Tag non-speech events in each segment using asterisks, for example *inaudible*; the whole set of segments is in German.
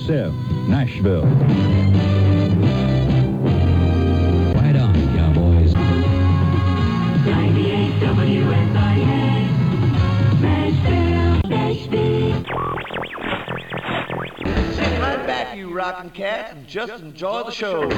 KSF, Nashville. Right on, cowboys. 98 WSIA, Nashville, Nashville. Sit right back, you rockin' cat, and just enjoy the show.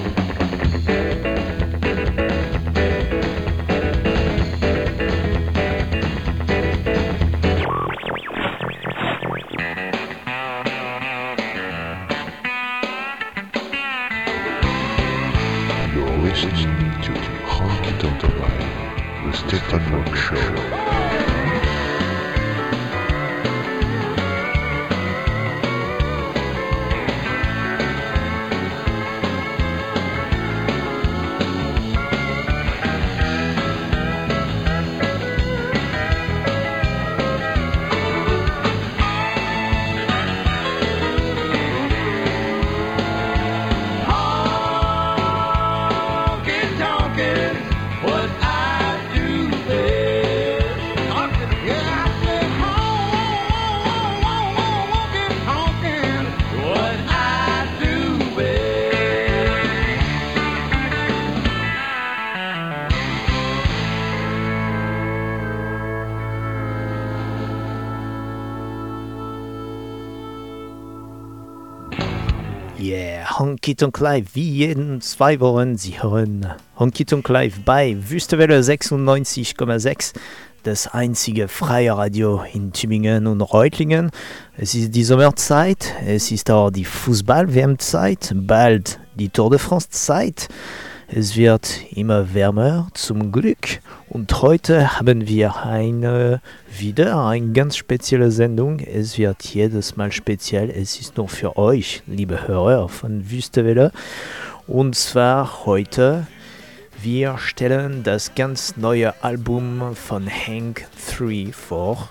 Honky Tonk Live, wie jeden zwei Wochen. Sie hören Honky Tonk Live bei Wüstewelle 96,6, das einzige freie Radio in Tübingen und Reutlingen. Es ist die Sommerzeit, es ist auch die Fußball-WM-Zeit, bald die Tour de France-Zeit. Es wird immer wärmer, zum Glück. Und heute haben wir eine, wieder eine ganz spezielle Sendung. Es wird jedes Mal speziell. Es ist nur für euch, liebe Hörer von Wüstewelle. Und zwar heute, wir stellen das ganz neue Album von Hank 3 vor.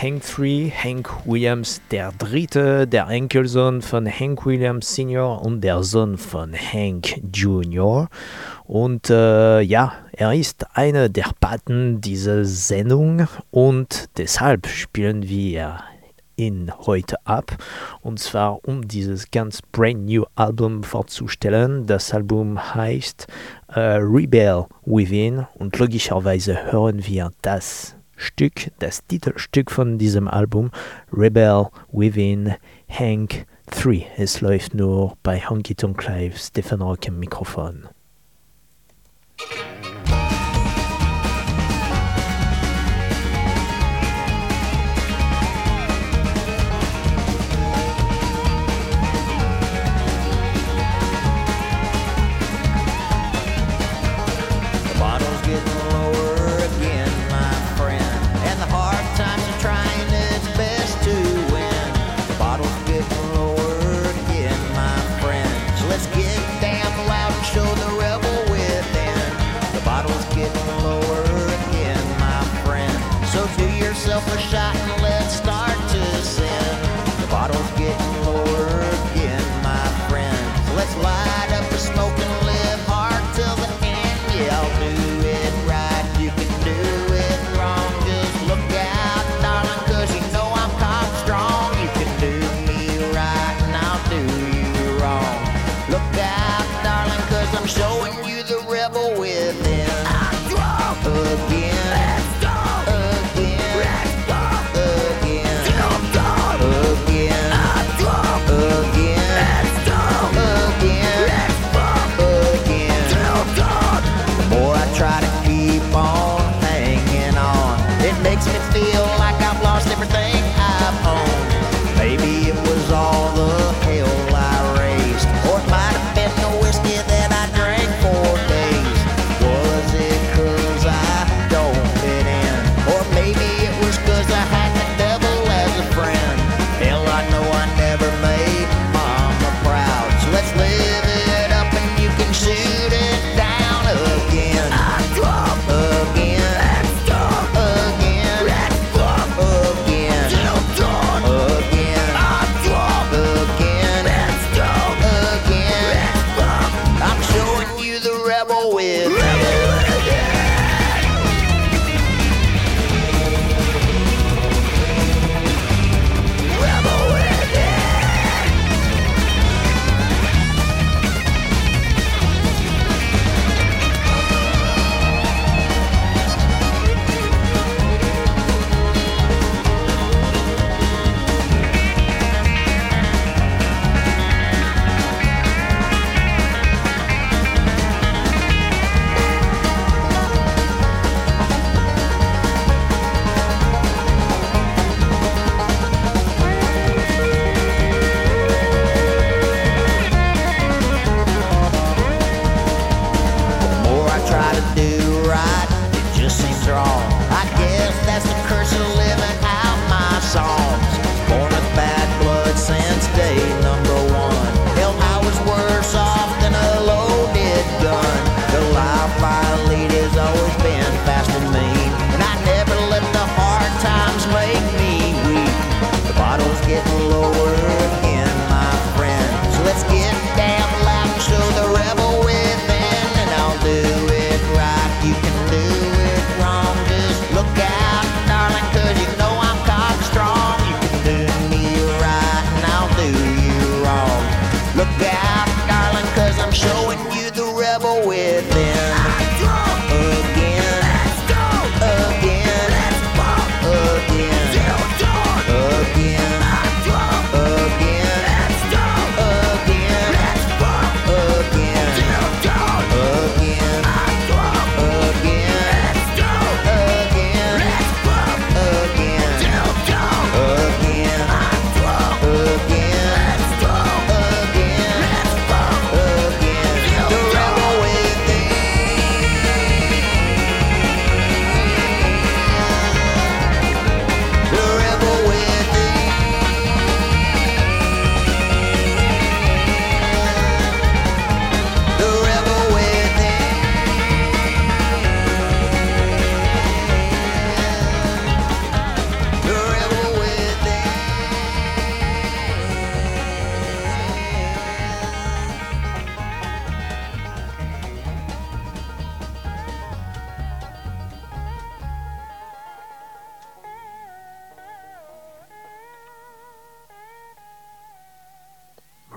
Hank 3, Hank Williams Dritte, der Enkelsohn von Hank Williams Senior und der Sohn von Hank Junior. Und äh, ja, er ist einer der Paten dieser Sendung und deshalb spielen wir ihn heute ab. Und zwar um dieses ganz brand new Album vorzustellen. Das Album heißt äh, Rebel Within und logischerweise hören wir das Stück, das Titelstück von diesem Album, Rebel Within Hank 3. Es läuft nur bei Honky Tonk Live, Stefan Rock am Mikrofon. Shot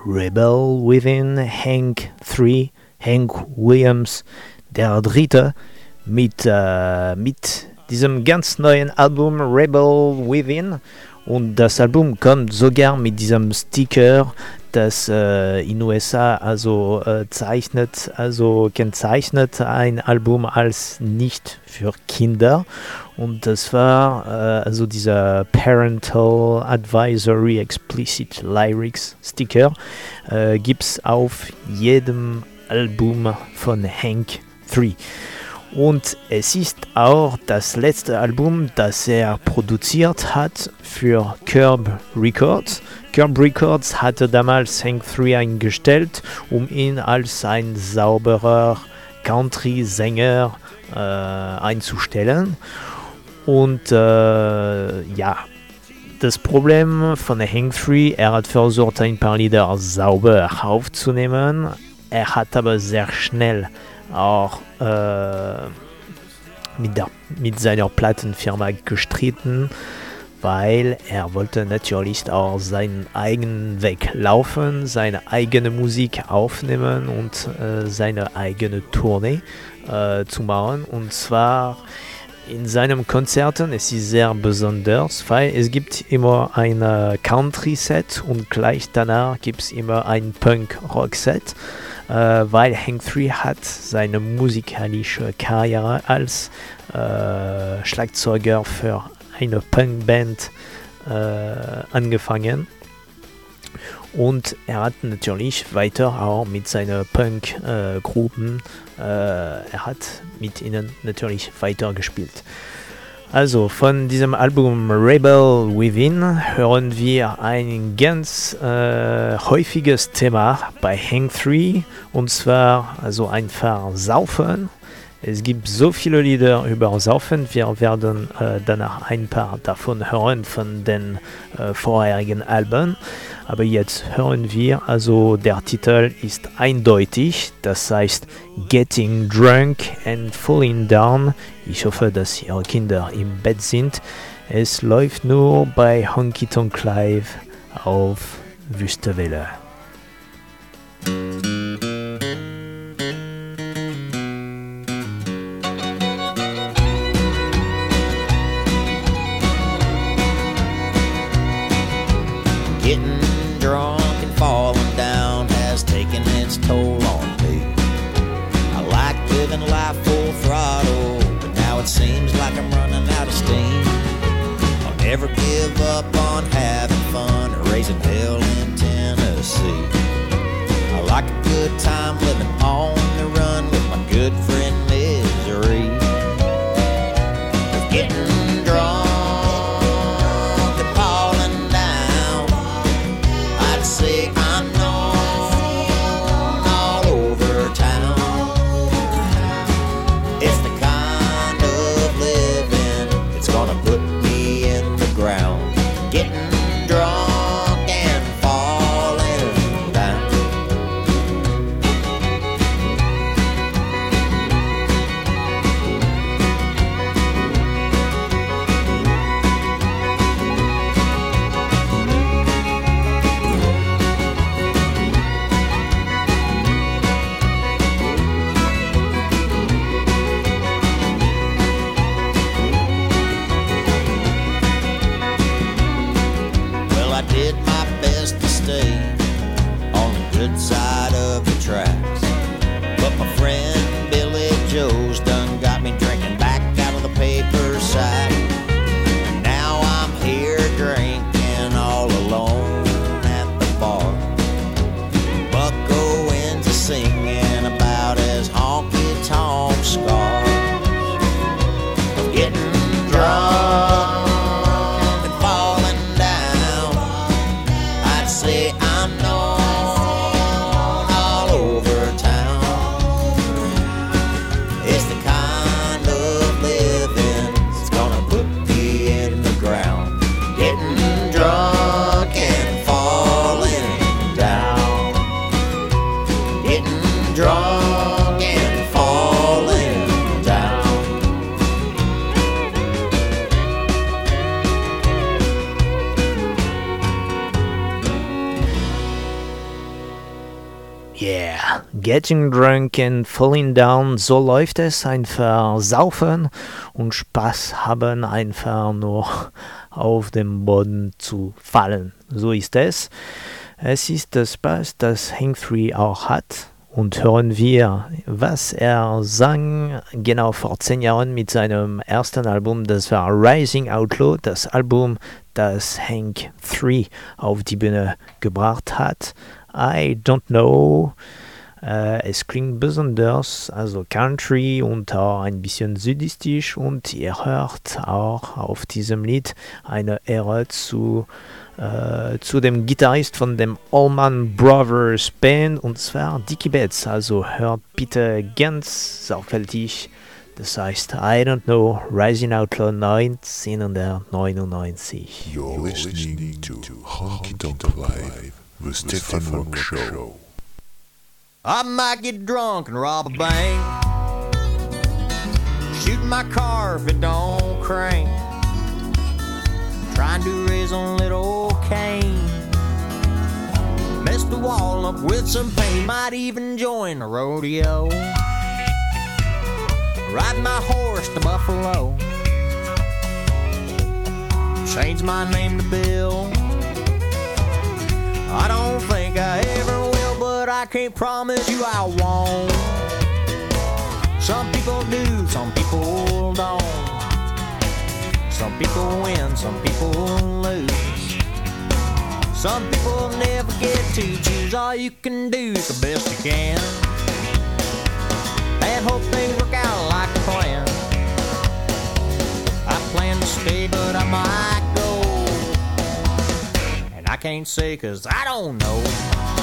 Rebel Within Hank 3, Hank Williams, der dritte, mit, äh, mit diesem ganz neuen Album Rebel Within. Und das Album kommt sogar mit diesem Sticker, das äh, in USA also äh, zeichnet, also kennzeichnet ein Album als nicht für Kinder. Und das war äh, also dieser Parental Advisory Explicit Lyrics Sticker. Äh, Gibt es auf jedem Album von Hank 3. Und es ist auch das letzte Album, das er produziert hat für Curb Records. Curb Records hatte damals Hank 3 eingestellt, um ihn als ein sauberer Country-Sänger äh, einzustellen. Und äh, ja, das Problem von 3, er hat versucht, ein paar Lieder sauber aufzunehmen. Er hat aber sehr schnell auch äh, mit, der, mit seiner Plattenfirma gestritten, weil er wollte natürlich auch seinen eigenen Weg laufen, seine eigene Musik aufnehmen und äh, seine eigene Tournee äh, zu machen. Und zwar in seinen Konzerten, es ist sehr besonders, weil es gibt immer ein äh, Country-Set und gleich danach gibt es immer ein Punk-Rock-Set äh, weil Hank 3 hat seine musikalische Karriere als äh, Schlagzeuger für eine Punkband äh, angefangen. Und er hat natürlich weiter auch mit seinen Punk-Gruppen, äh, er hat mit ihnen natürlich weiter gespielt. Also von diesem Album Rebel Within hören wir ein ganz äh, häufiges Thema bei Hank 3 und zwar also einfach Saufen. Es gibt so viele Lieder über Saufen, wir werden äh, danach ein paar davon hören von den äh, vorherigen Alben. Aber jetzt hören wir, also der Titel ist eindeutig, das heißt Getting Drunk and Falling Down. Ich hoffe, dass Ihre Kinder im Bett sind. Es läuft nur bei Honky Tonk Live auf Wüstewelle. Give up on having fun raising hell in Tennessee. I like a good time living Getting Drunk and Falling Down, so läuft es, einfach saufen und Spaß haben, einfach nur auf dem Boden zu fallen. So ist es. Es ist der Spaß, das Hank 3 auch hat. Und hören wir, was er sang, genau vor zehn Jahren mit seinem ersten Album, das war Rising Outlaw, das Album, das Hank 3 auf die Bühne gebracht hat. I don't know. Äh, es klingt besonders, also Country und auch ein bisschen südistisch und ihr hört auch auf diesem Lied eine Ehre zu, äh, zu dem Gitarrist von dem Allman Brothers Band und zwar Dickie Betts. Also hört bitte ganz sorgfältig. Das heißt, I don't know, Rising Outlaw 1999. You're listening to Honky Tonk Live, the Stefan Rock Show. I might get drunk and rob a bank. Shoot my car if it don't crank. Trying to raise on little cane. Mess the wall up with some paint. Might even join a rodeo. Ride my horse to Buffalo. Change my name to Bill. I don't think I ever I can't promise you I won't. Some people do, some people don't. Some people win, some people lose. Some people never get to choose. All you can do is the best you can. And hope things work out like a plan. I plan to stay, but I might go. And I can't say cause I don't know.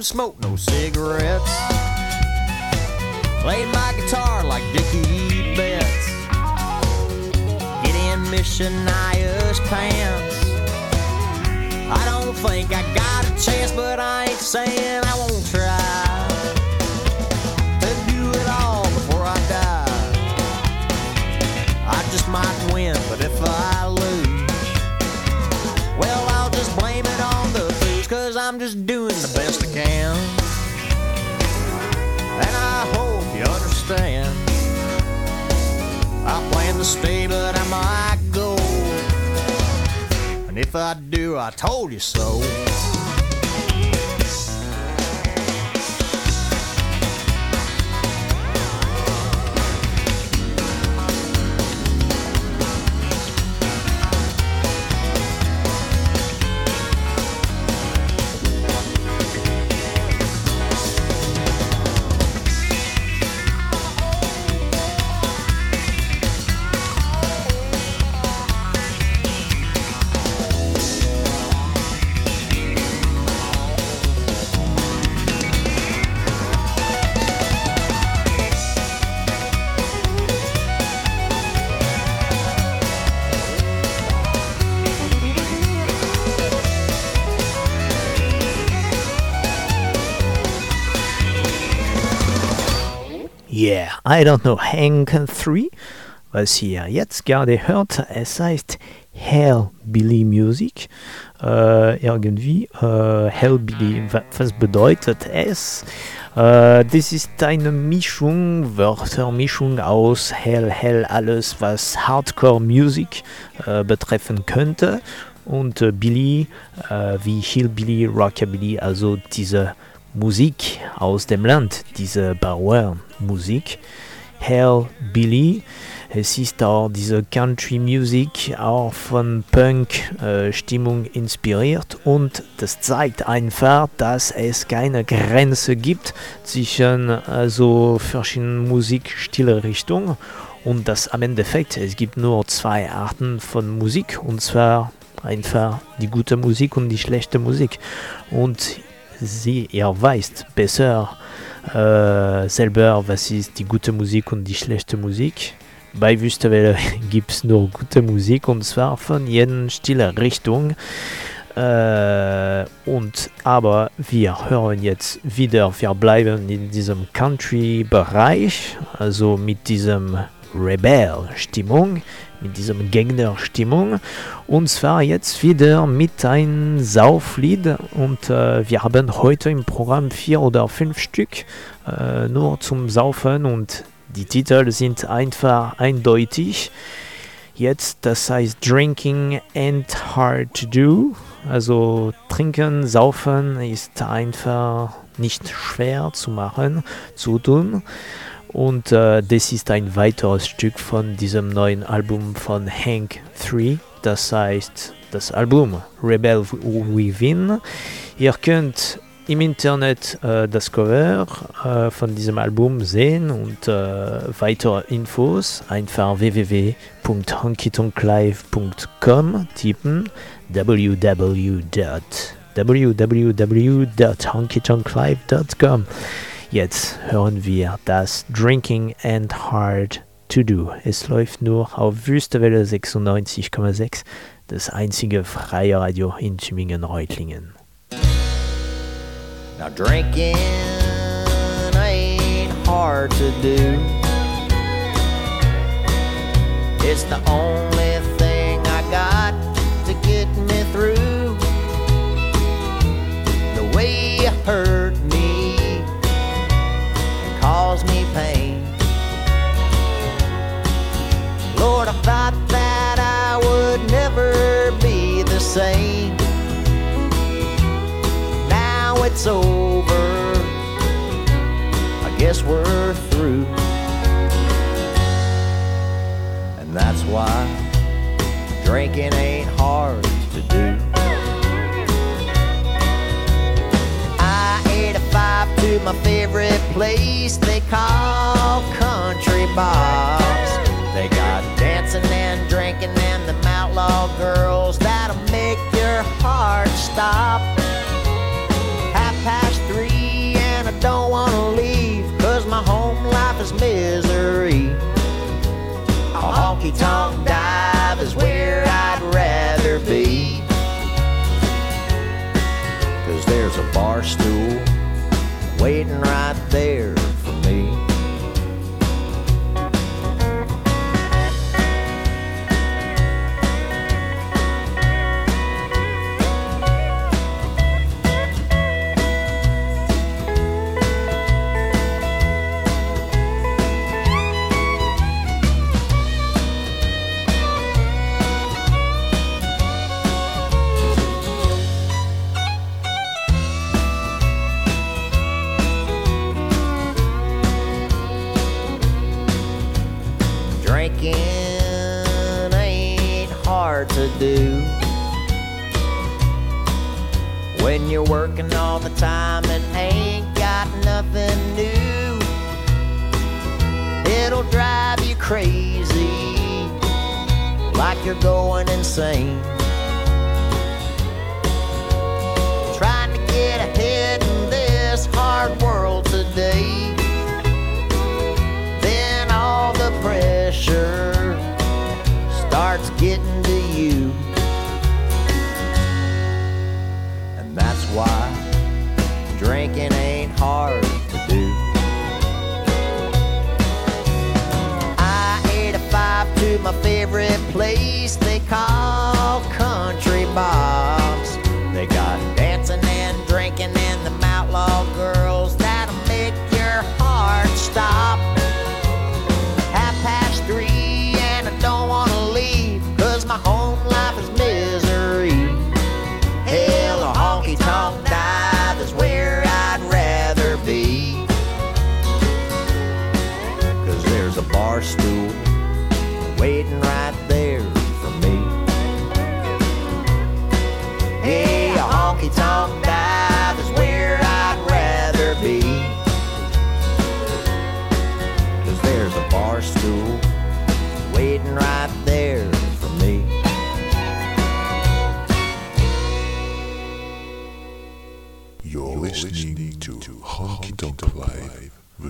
Might even smoke no cigarettes. Play my guitar like Dickie Betts. Get in Miss pants. I don't think I got a chance, but I ain't saying I won't try to do it all before I die. I just might win, but if I lose, well, I'll just blame it on the booze, cause I'm just doing the best to stay, but I might go. And if I do, I told you so. Yeah, I don't know, Hank 3, was ihr jetzt gerade hört, es heißt Hellbilly Music. Äh, irgendwie, äh, Hellbilly, wa- was bedeutet es? Äh, das ist eine Mischung, Wörtermischung aus Hell, Hell, alles, was Hardcore Music äh, betreffen könnte. Und äh, Billy, äh, wie Hillbilly, Rockabilly, also diese Musik aus dem Land, diese Bauernmusik. Hellbilly. Es ist auch diese Country Music auch von Punk äh, Stimmung inspiriert und das zeigt einfach, dass es keine Grenze gibt zwischen also verschiedenen Musikstilrichtungen und dass am Endeffekt es gibt nur zwei Arten von Musik und zwar einfach die gute Musik und die schlechte Musik und sie ihr weißt besser äh, selber was ist die gute Musik und die schlechte Musik bei Wüstewelle *laughs* gibt es nur gute Musik und zwar von jeden stille Richtung. Äh, und aber wir hören jetzt wieder, wir bleiben in diesem Country-Bereich, also mit diesem Rebell-Stimmung, mit diesem Gegner-Stimmung. Und zwar jetzt wieder mit einem Sauflied. Und äh, wir haben heute im Programm vier oder fünf Stück äh, nur zum Saufen und die Titel sind einfach eindeutig. Jetzt, das heißt Drinking and Hard to Do. Also trinken, saufen ist einfach nicht schwer zu machen, zu tun. Und äh, das ist ein weiteres Stück von diesem neuen Album von Hank 3. Das heißt das Album Rebel Within. Ihr könnt im Internet äh, das Cover äh, von diesem Album sehen und äh, weitere Infos einfach www.honkytonklive.com tippen www.honkytonklive.com Jetzt hören wir das Drinking and Hard to Do. Es läuft nur auf Wüstewelle 96,6, das einzige freie Radio in Tübingen-Reutlingen. Now drinking ain't hard to do. It's the only Lord, I thought that I would never be the same now it's over. I guess we're through. And that's why drinking ain't hard to do. I ate a five to my favorite place they call Country Box. They got dancing and drinking and the outlaw girls that'll make your heart stop. Half past three and I don't wanna leave Cause my home life is misery. A honky tonk dive is where I'd rather be. Cause there's a bar stool waiting right there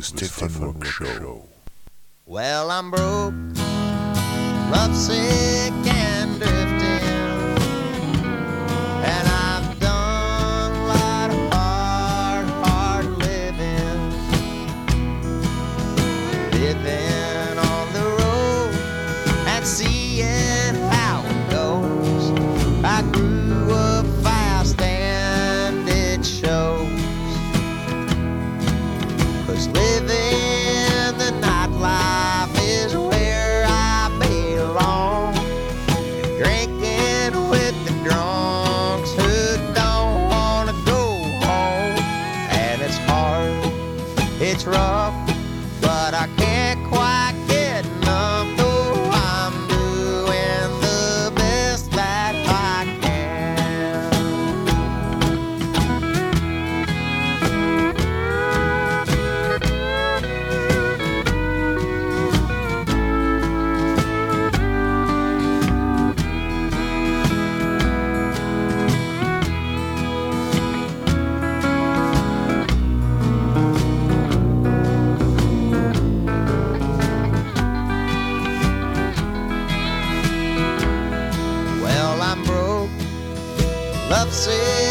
the Stefan Rock Show. Well, I'm broke, lovesick, and lovesick,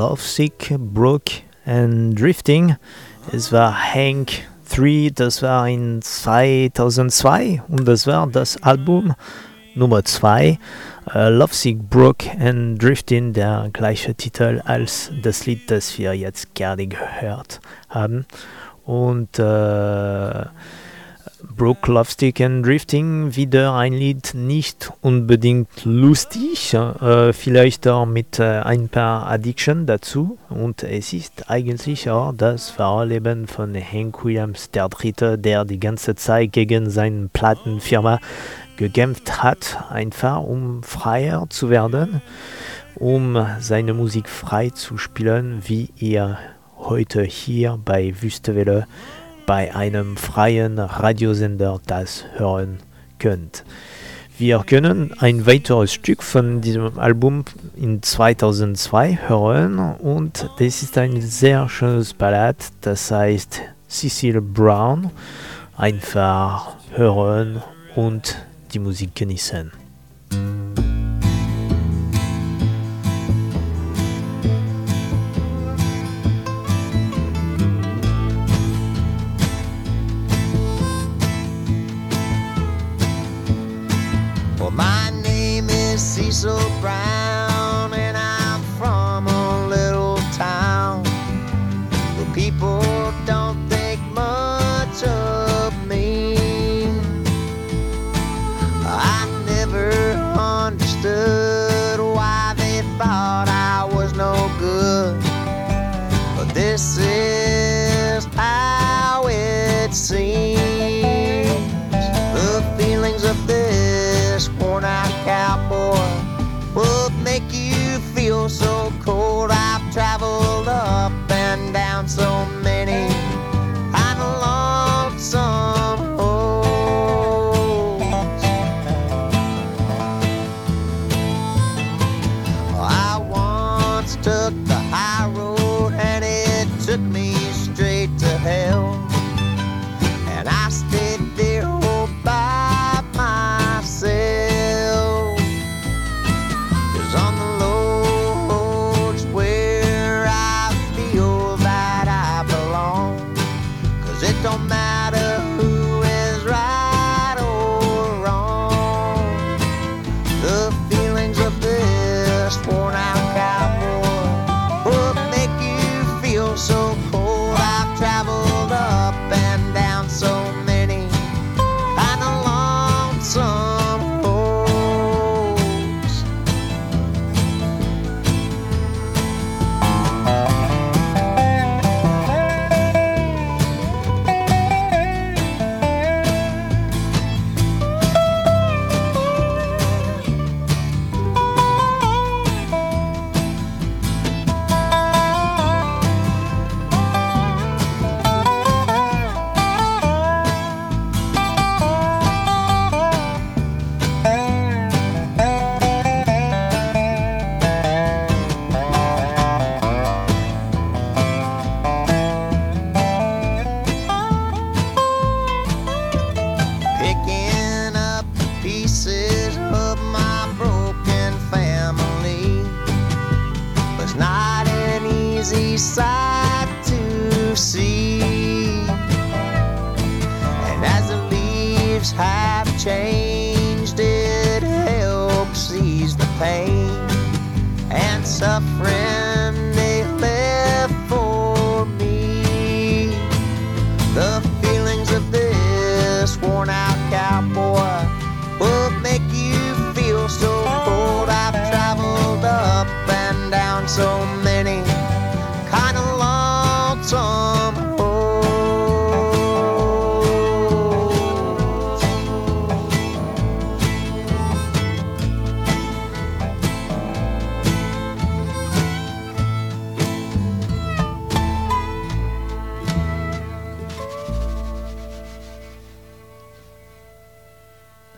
Lovesick, Broke and Drifting. Es war Hank 3, das war in 2002 und das war das Album Nummer 2. Äh, Lovesick, Broke and Drifting, der gleiche Titel als das Lied, das wir jetzt gerade gehört haben. Und äh, Broke Lovestick and Drifting wieder ein Lied nicht unbedingt lustig, äh, vielleicht auch mit äh, ein paar Addiction dazu. Und es ist eigentlich auch das Fahrerleben von Hank Williams der Dritte, der die ganze Zeit gegen seine Plattenfirma gekämpft hat, einfach um freier zu werden, um seine Musik frei zu spielen, wie ihr heute hier bei Wüstewelle bei einem freien Radiosender das hören könnt. Wir können ein weiteres Stück von diesem Album in 2002 hören und das ist ein sehr schönes Ballad, das heißt Cecil Brown. Einfach hören und die Musik genießen.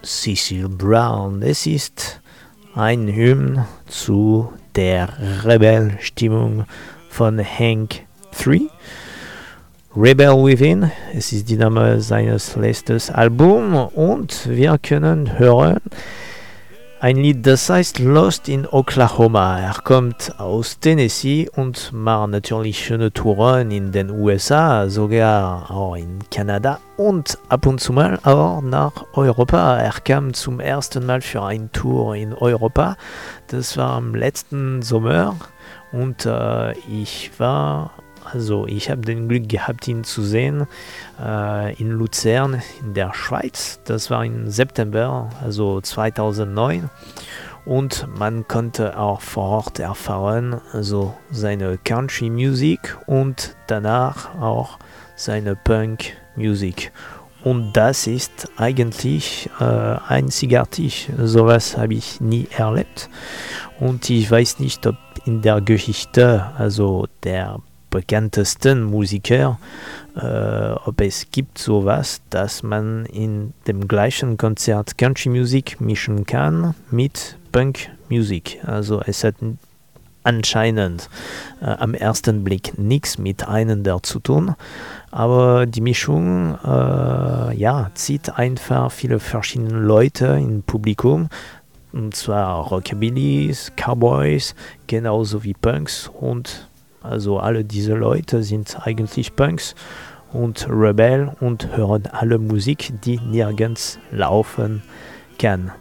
Cecil Brown. Es ist ein Hymn zu der Rebelstimmung von Hank 3. Rebel Within, es ist die Name seines letzten Albums und wir können hören ein Lied, das heißt Lost in Oklahoma. Er kommt aus Tennessee und macht natürlich schöne Touren in den USA, sogar auch in Kanada und ab und zu mal auch nach Europa. Er kam zum ersten Mal für eine Tour in Europa. Das war im letzten Sommer und äh, ich war, also ich habe den Glück gehabt, ihn zu sehen äh, in Luzern in der Schweiz. Das war im September, also 2009. Und man konnte auch vor Ort erfahren, also seine Country-Musik und danach auch seine Punk-Musik. Und das ist eigentlich äh, einzigartig. Sowas habe ich nie erlebt. Und ich weiß nicht, ob in der Geschichte, also der bekanntesten Musiker, äh, ob es gibt sowas, dass man in dem gleichen Konzert Country Musik mischen kann mit Punk Musik. Also es hat anscheinend äh, am ersten Blick nichts miteinander zu tun, aber die Mischung äh, ja, zieht einfach viele verschiedene Leute im Publikum, und zwar Rockabillys, Cowboys, genauso wie Punks und also alle diese Leute sind eigentlich Punks und Rebel und hören alle Musik, die nirgends laufen kann.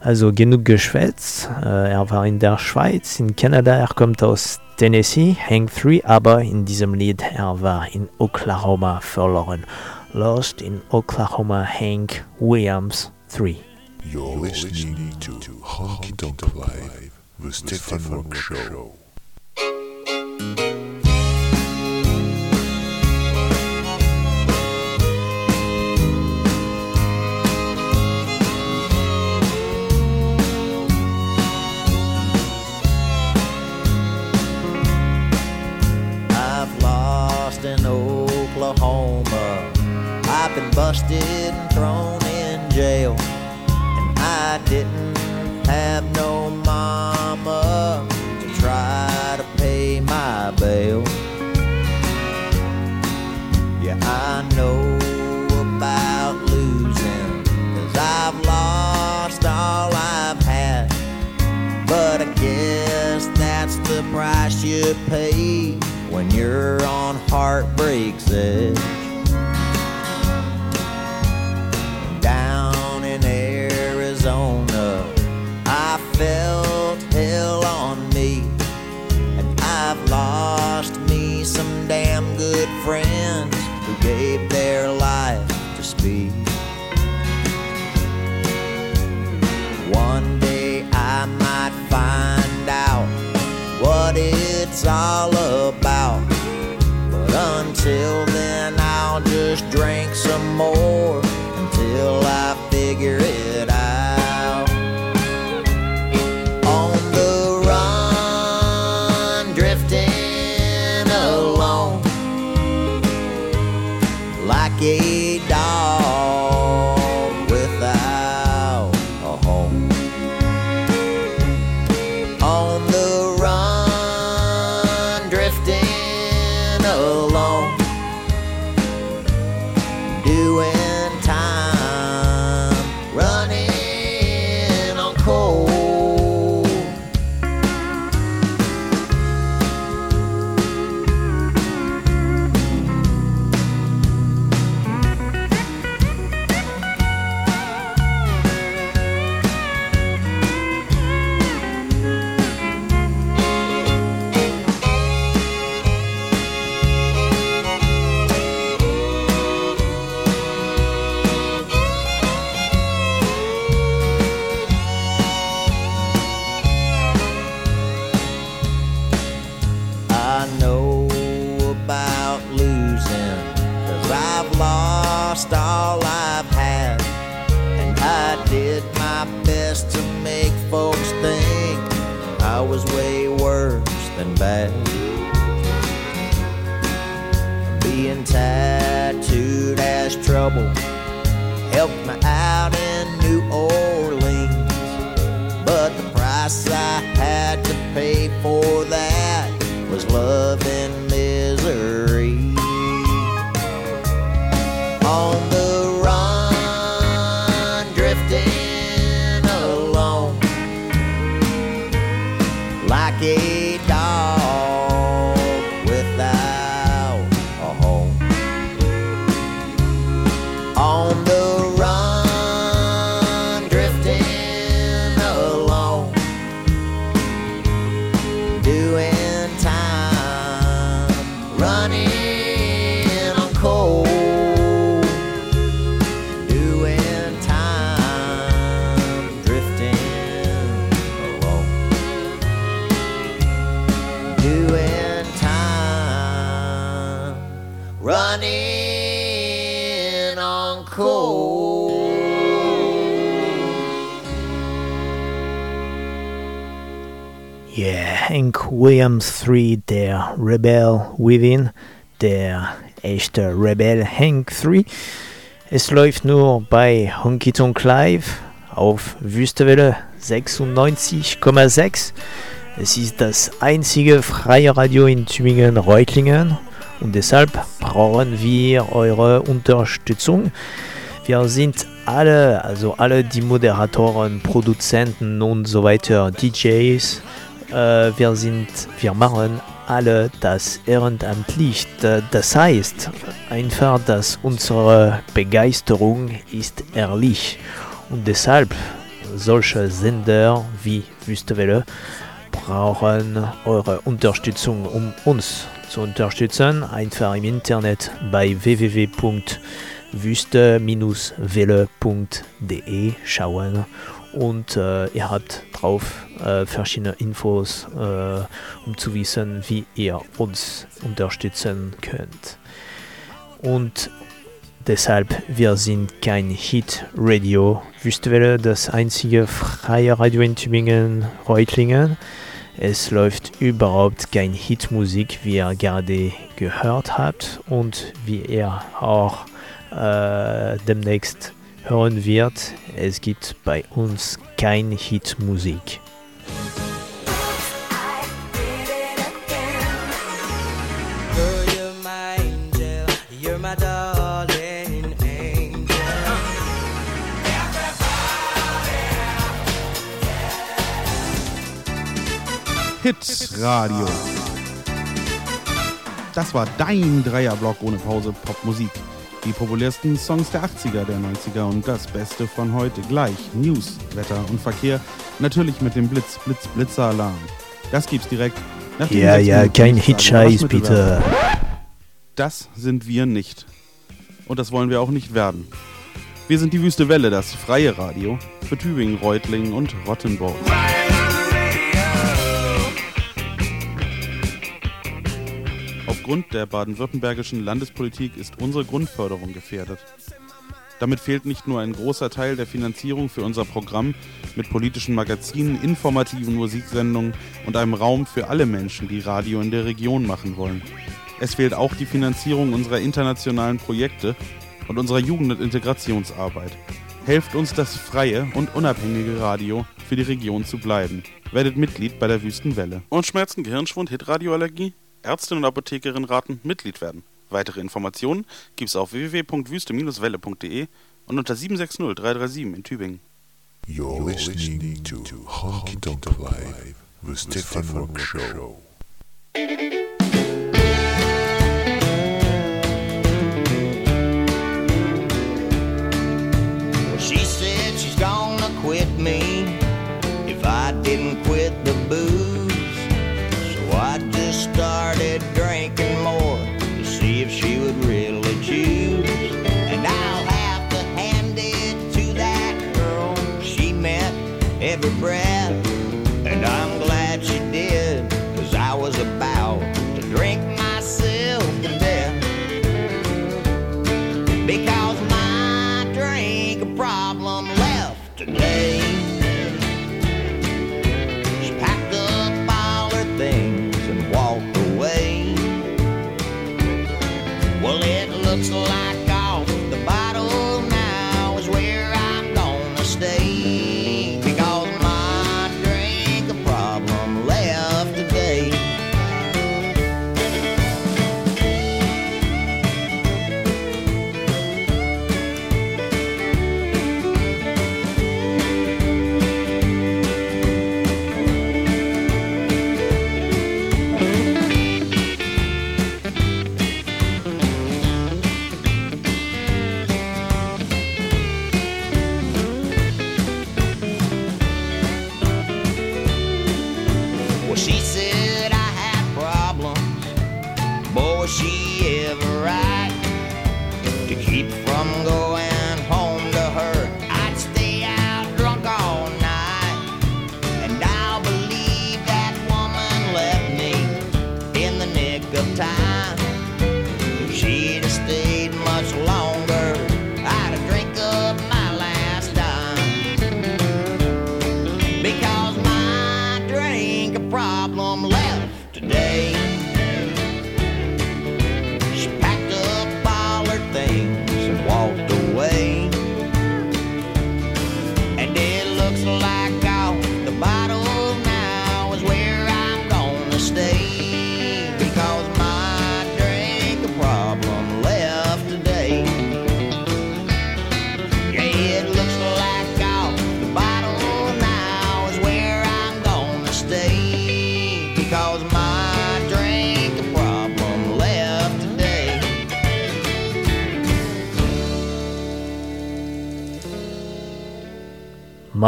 Also genug geschwätzt. Äh, er war in der Schweiz, in Kanada, er kommt aus Tennessee, Hank 3, aber in diesem Lied, er war in Oklahoma verloren. Lost in Oklahoma, Hank Williams 3. You're listening to Honky Tonk Live, the Stefan Rock Show. Busted and thrown in jail. And I didn't have no mama to try to pay my bail. Yeah, I know about losing, cause I've lost all I've had. But I guess that's the price you pay when you're on heartbreak's edge. Like a dog Williams 3, der Rebel Within, der echte Rebel Hank 3. Es läuft nur bei Honky Tonk Live auf Wüstewelle 96,6. Es ist das einzige freie Radio in Tübingen-Reutlingen und deshalb brauchen wir eure Unterstützung. Wir sind alle, also alle die Moderatoren, Produzenten und so weiter, DJs, äh, wir sind, wir machen alle das ehrenamtlich. Da- Das heißt einfach, dass unsere Begeisterung ist ehrlich und deshalb solche Sender wie Wüstewelle brauchen eure Unterstützung, um uns zu unterstützen. Einfach im Internet bei www.wüste-welle.de schauen und äh, ihr habt drauf äh, verschiedene Infos, äh, um zu wissen, wie ihr uns unterstützen könnt. Und deshalb, wir sind kein Hit-Radio. Wüstewelle, das einzige freie Radio in Tübingen, Reutlingen. Es läuft überhaupt kein Hitmusik, wie ihr gerade gehört habt und wie ihr auch äh, demnächst hören wird. Es gibt bei uns kein Hitmusik. Hits Radio. Das war dein Dreierblock ohne Pause Popmusik. Die populärsten Songs der 80er, der 90er und das Beste von heute. Gleich News, Wetter und Verkehr. Natürlich mit dem Blitz, Blitz, Blitzeralarm. Das gibt's direkt nach dem Ja, ja, Minuten kein Hitscheiß, bitte. Das sind wir nicht. Und das wollen wir auch nicht werden. Wir sind die Wüste Welle, das freie Radio für Tübingen, Reutlingen und Rottenburg. Aufgrund der baden-württembergischen Landespolitik ist unsere Grundförderung gefährdet. Damit fehlt nicht nur ein großer Teil der Finanzierung für unser Programm mit politischen Magazinen, informativen Musiksendungen und einem Raum für alle Menschen, die Radio in der Region machen wollen. Es fehlt auch die Finanzierung unserer internationalen Projekte und unserer Jugend- und Integrationsarbeit. Helft uns, das freie und unabhängige Radio für die Region zu bleiben. Werdet Mitglied bei der Wüstenwelle. Und Schmerzen, Gehirnschwund, Hitradioallergie? Ärztin und Apothekerin raten, Mitglied werden. Weitere Informationen gibt's auf www.wüste-welle.de und unter 760 337 in Tübingen. You're listening to Honky Tonk Live, the Stefan Rock Show. She said she's gonna quit me if I didn't quit the booze. So I just started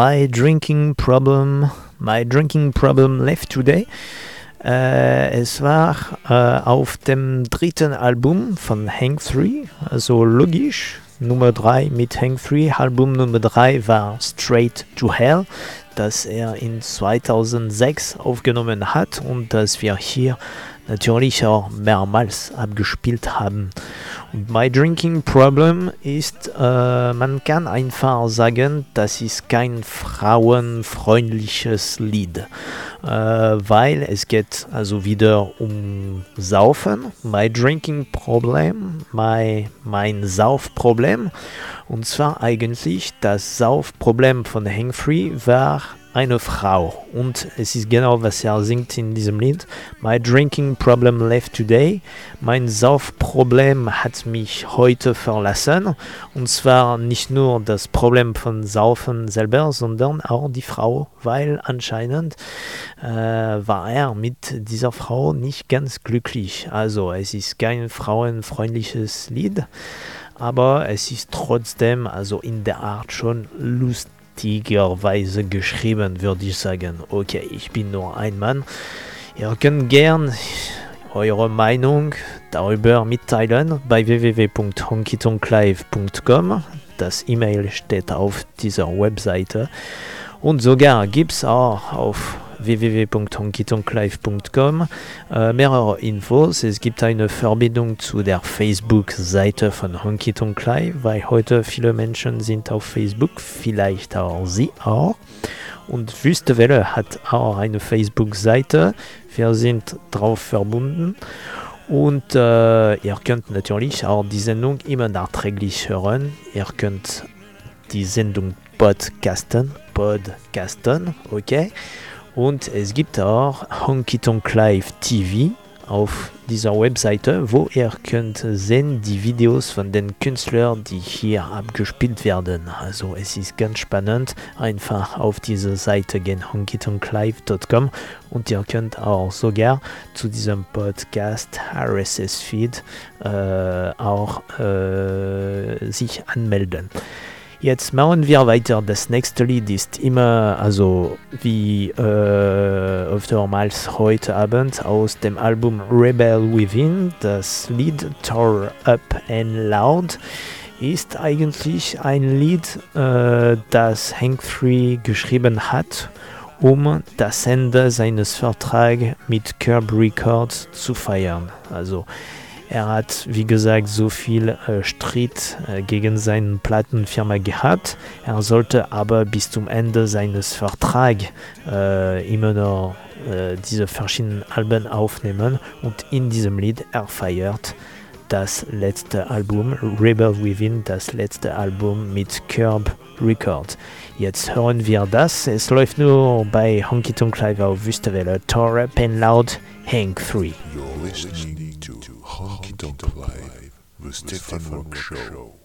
My Drinking Problem, My Drinking Problem Left Today. Äh, es war äh, auf dem dritten Album von Hank 3, also logisch. Nummer 3 mit Hank 3. Album Nummer 3 war Straight to Hell, das er in 2006 aufgenommen hat und das wir hier natürlich auch mehrmals abgespielt haben. My Drinking Problem ist, äh, man kann einfach sagen, das ist kein frauenfreundliches Lied, äh, weil es geht also wieder um Saufen, My Drinking Problem, my, mein Saufproblem. Und zwar eigentlich das Saufproblem von Hank Free war eine Frau. Und es ist genau, was er singt in diesem Lied. My drinking problem left today. Mein Saufproblem hat mich heute verlassen. Und zwar nicht nur das Problem von Saufen selber, sondern auch die Frau, weil anscheinend äh, war er mit dieser Frau nicht ganz glücklich. Also es ist kein frauenfreundliches Lied, aber es ist trotzdem also in der Art schon lustig lustigerweise geschrieben, würde ich sagen. Okay, ich bin nur ein Mann. Ihr könnt gern eure Meinung darüber mitteilen bei www.honkytonklive.com. Das E-Mail steht auf dieser Webseite. Und sogar gibt es auch auf www.honkytonklive.com äh, mehrere Infos. Es gibt eine Verbindung zu der Facebook-Seite von Honky Tonk Live, weil heute viele Menschen sind auf Facebook, vielleicht auch Sie auch. Und Wüstewelle hat auch eine Facebook-Seite. Wir sind drauf verbunden. Und äh, ihr könnt natürlich auch die Sendung immer nachträglich hören. Ihr könnt die Sendung podcasten, podcasten, okay? Und es gibt auch Honky Tonk Live TV auf dieser Webseite, wo ihr könnt sehen die Videos von den Künstlern, die hier abgespielt werden. Also es ist ganz spannend. Einfach auf diese Seite gehen, honkytonklive.com und ihr könnt auch sogar zu diesem Podcast RSS-Feed äh, auch äh, sich anmelden. Jetzt machen wir weiter. Das nächste Lied ist immer, also wie äh, öftermals heute Abend aus dem Album Rebel Within. Das Lied Tore Up and Loud ist eigentlich ein Lied, äh, das Hank Free geschrieben hat, um das Ende seines Vertrags mit Curb Records zu feiern. Also er hat, wie gesagt, so viel äh, Streit äh, gegen seine Plattenfirma gehabt. Er sollte aber bis zum Ende seines Vertrags äh, immer noch äh, diese verschiedenen Alben aufnehmen. Und in diesem Lied, er feiert das letzte Album, Rebel Within, das letzte Album mit Curb Records. Jetzt hören wir das. Es läuft nur bei Honky Tonk Live auf Wüstewelle. Tore, Penloud, Hank 3. Don't Live, The Stefan Rock Show.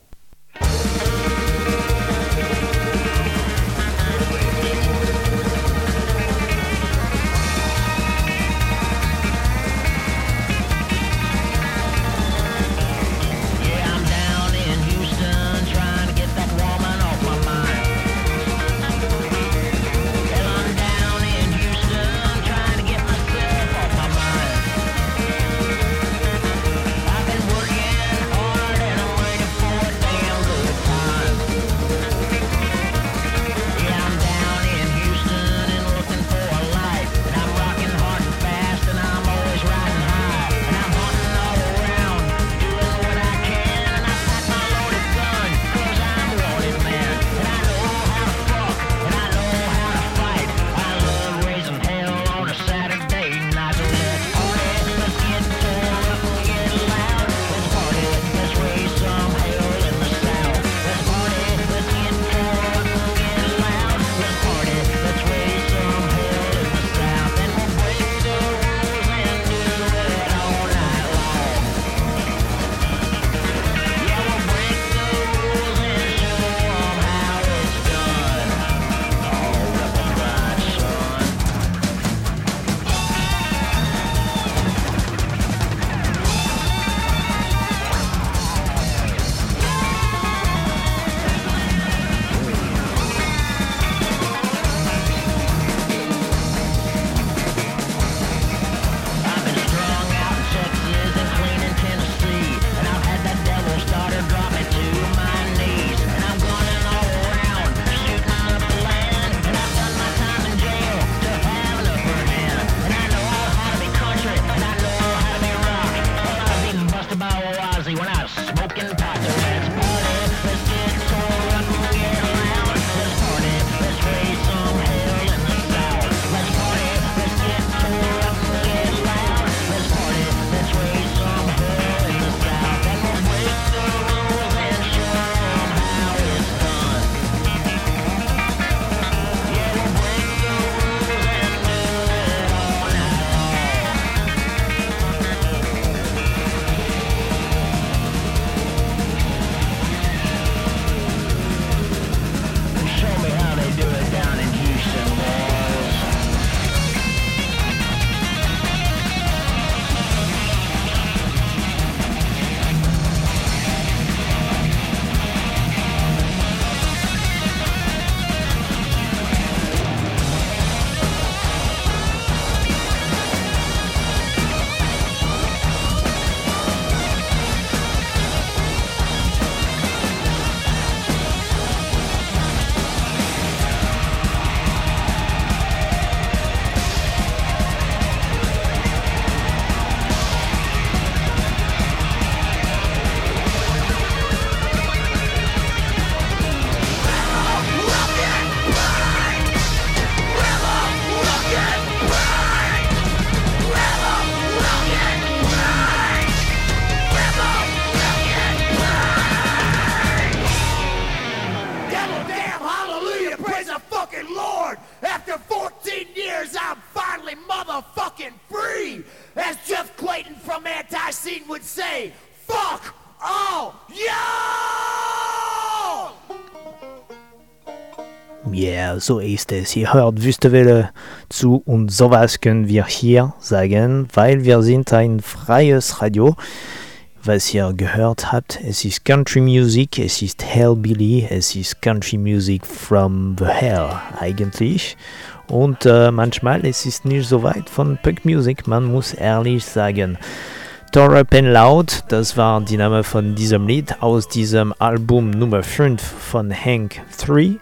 so ist es. Ihr hört Wüstewelle zu und sowas können wir hier sagen, weil wir sind ein freies Radio. Was ihr gehört habt, es ist Country Music, es ist Hellbilly, es ist Country Music from the Hell eigentlich. Und äh, manchmal es ist nicht so weit von Punk Music, man muss ehrlich sagen. Tore Pen Loud, das war die Name von diesem Lied aus diesem Album Nummer 5 von Hank 3.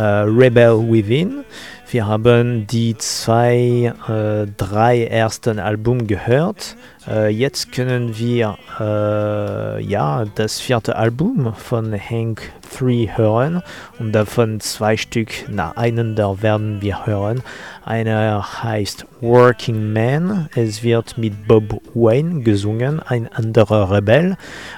Rebel Within. Wir haben die zwei, äh, drei ersten Alben gehört. Äh, jetzt können wir äh, ja das vierte Album von Hank 3 hören und davon zwei Stück nacheinander werden wir hören. Einer heißt Working Man, es wird mit Bob Wayne gesungen, ein anderer Rebell.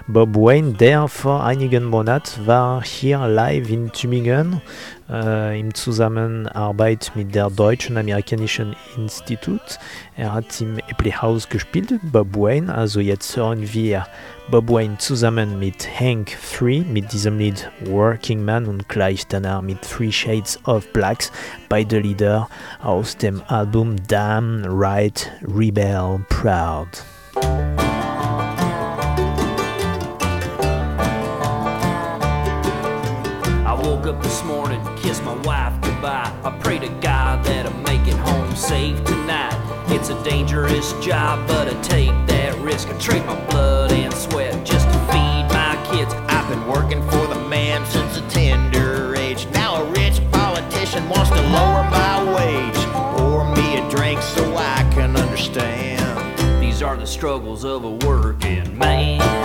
Bob Wayne, der vor einigen Monaten war hier live in Tübingen äh, in Zusammenarbeit mit der Deutschen Amerikanischen Institut. Er hat im Epley House gespielt, Bob Wayne, also jetzt hören wir Bob Wayne zusammen mit Hank 3 mit diesem Lied Working Man und gleich danach mit Three Shades of Blacks, beide Lieder aus dem Album Damn Right Rebel Proud. I woke up this morning, kissed my wife goodbye. I to God that a dangerous job, but I take that risk. I trade my blood and sweat just to feed my kids. I've been working for the man since a tender age. Now a rich politician wants to lower my wage. Pour me a drink so I can understand. These are the struggles of a working man.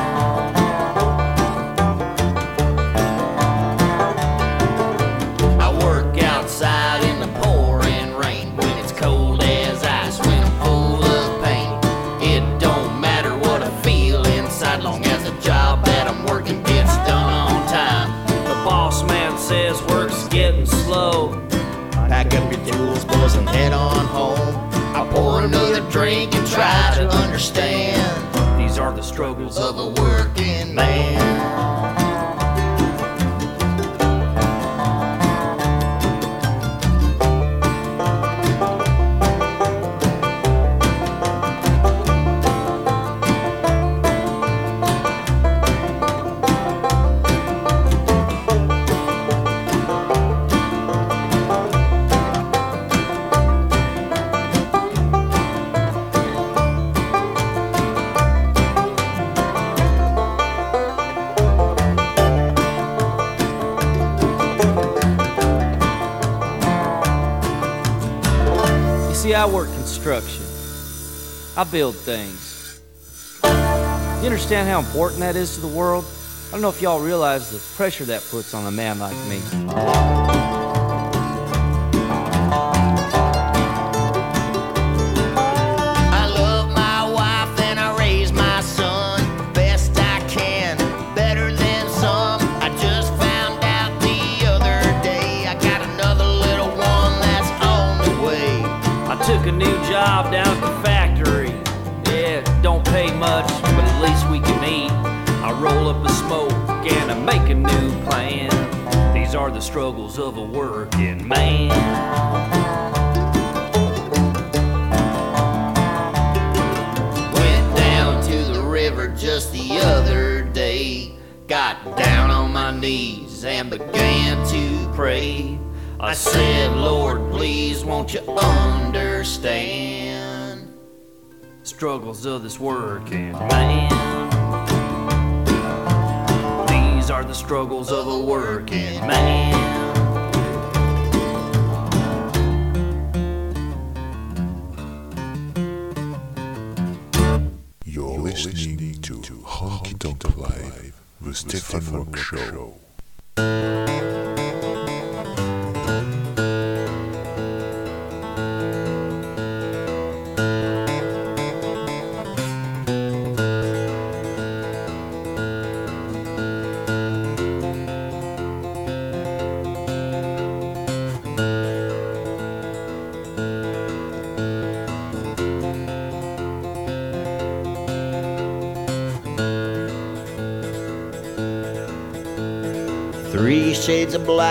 Drink and try to understand. These are the struggles of a working build things. You understand how important that is to the world? I don't know if y'all realize the pressure that puts on a man like me. The struggles of a working man. Went down to the river just the other day. Got down on my knees and began to pray. I said, Lord, please won't you understand? Struggles of this working man. These are the struggles of a working oh. man. You're listening to Honky Tonk Live, the Stefan Rock Show.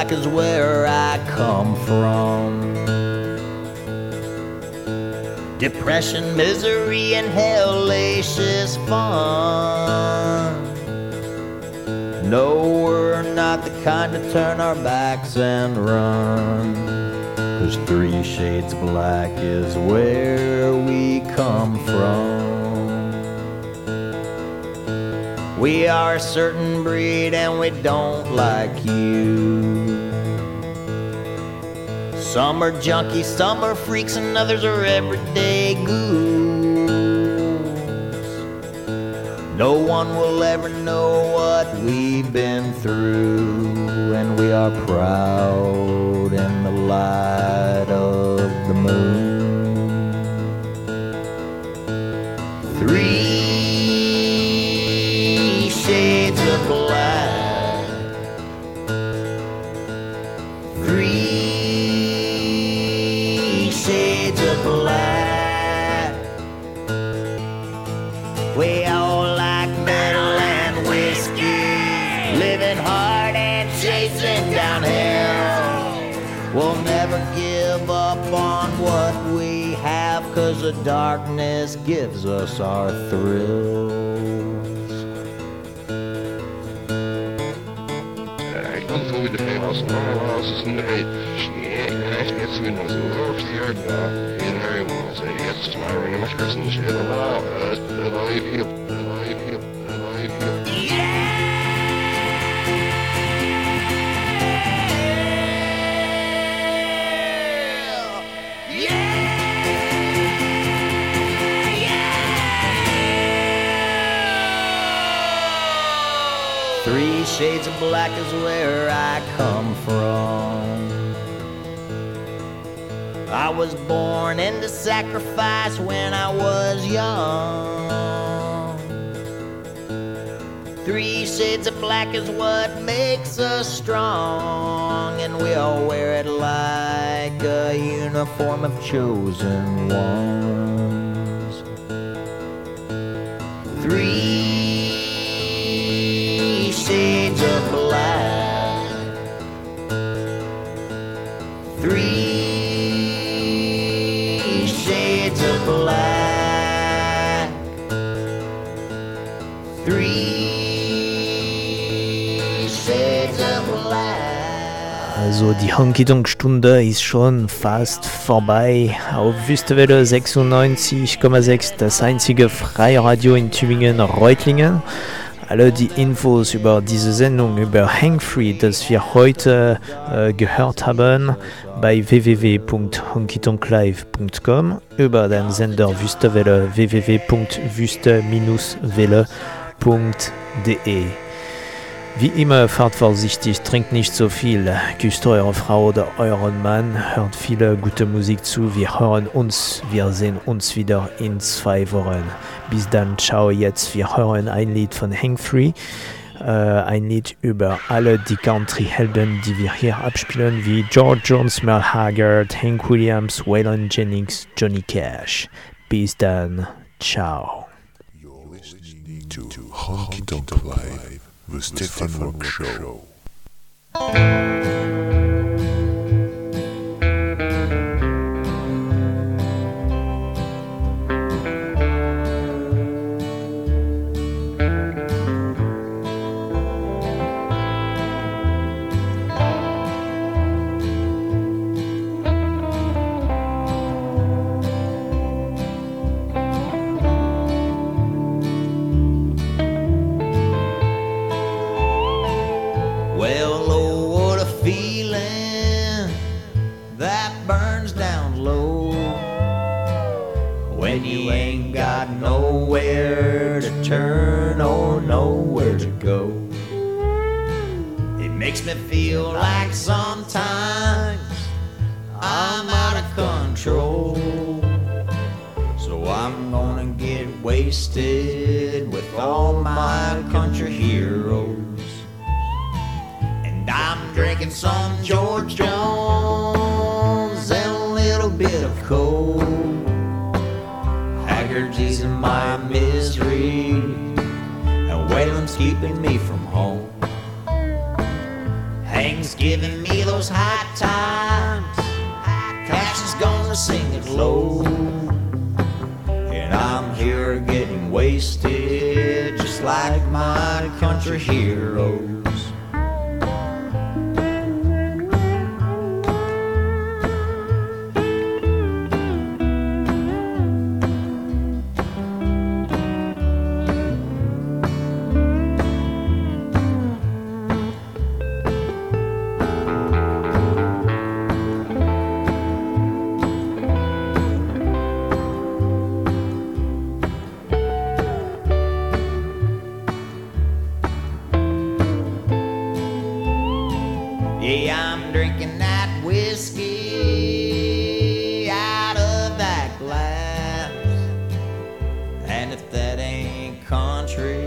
Black is where I come from. Depression, misery, and hellacious fun. No, we're not the kind to turn our backs and run. Cause three shades black is where we come from. We are a certain breed and we don't like you. Some are junkies, some are freaks, and others are everyday ghouls. No one will ever know what we've been through, and we are proud in the light of the moon. The darkness gives us our thrills. Ich kann so wie der aus dem Haus ist nicht. Ich jetzt mit uns auf die Erde da. In der Haus, jetzt mal wenn ich das nicht in der Lage ist, dann ich shades of black is where I come from. I was born into sacrifice when I was young. Three shades of black is what makes us strong, and we all wear it like a uniform of chosen ones. Three shades of black. Three shades of black. Three shades of black. Also die Honky-Tonk-Stunde ist schon fast vorbei. Auf Wüstewelle 96,6, das einzige freie Radio in Tübingen-Reutlingen. Alle die Infos über diese Sendung über Hangfree, das wir heute äh, gehört haben, bei www.honkytonklive.com, über den Sender Wüstewelle www.wüste-welle.de. Wie immer, fahrt vorsichtig, trinkt nicht so viel, küsst eure Frau oder euren Mann, hört viele gute Musik zu. Wir hören uns, wir sehen uns wieder in zwei Wochen. Bis dann, ciao. Jetzt, wir hören ein Lied von Hank Free, äh, ein Lied über alle die Country-Helden, die wir hier abspielen, wie George Jones, Merle Haggard, Hank Williams, Waylon Jennings, Johnny Cash. Bis dann, ciao. You're listening to Honky Tonk Live, the Stefan Rock Show.